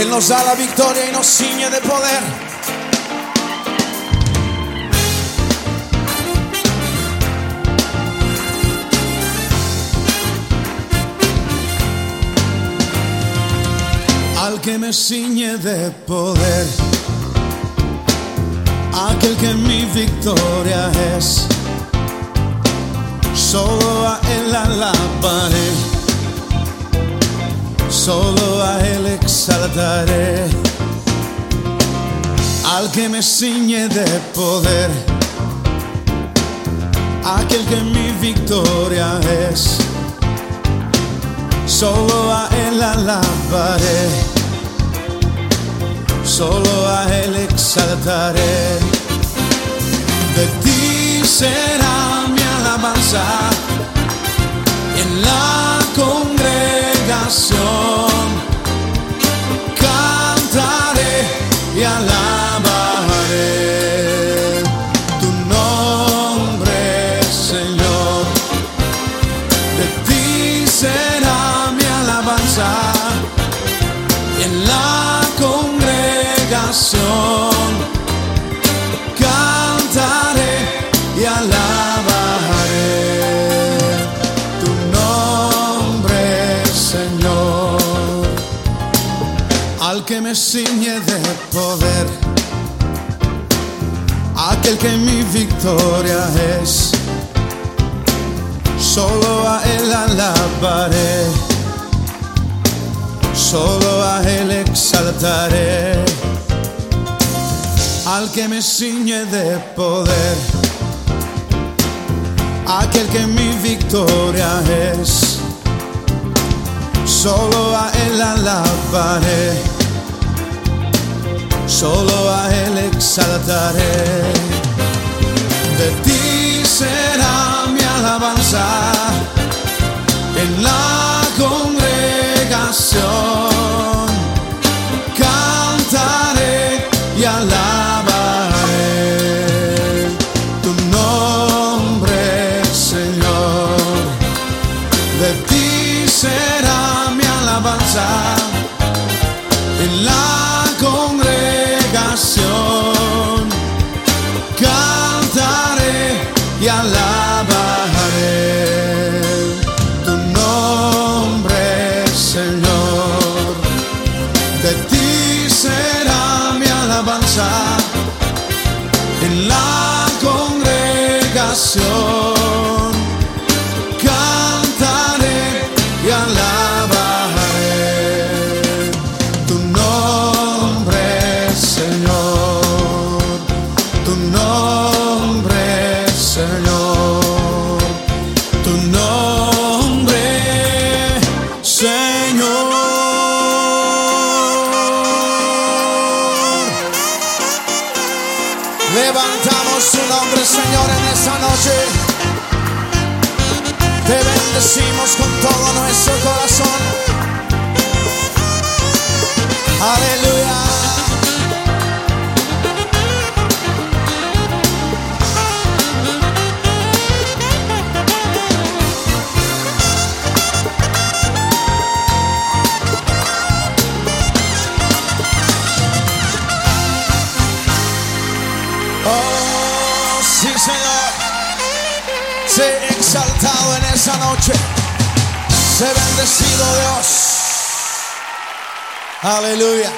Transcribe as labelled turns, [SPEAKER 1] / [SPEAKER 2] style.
[SPEAKER 1] Él nos da la victoria y nos ciñe de poder. Al que me ciñe de poder, aquel que mi victoria es, solo a él alabaré, solo exaltaré. Al que me ciñe de poder, aquel que mi victoria es, solo a él alabaré solo a Él exaltaré. De ti será mi alabanza en la me ciñe de poder, aquel que mi victoria es, solo a él alabaré solo a Él exaltaré, al que me ciñe de poder, aquel que mi victoria es, solo a Él alabaré, solo a Él exaltaré. De ti la congregación. Cantaré y alabaré tu nombre, Señor. Tu nombre, Señor. Levantamos su nombre, Señor, en esta noche. Te bendecimos con todo nuestro corazón. Aleluya. Señor. Sé exaltado en esa noche. Sé bendecido Dios. Aleluya.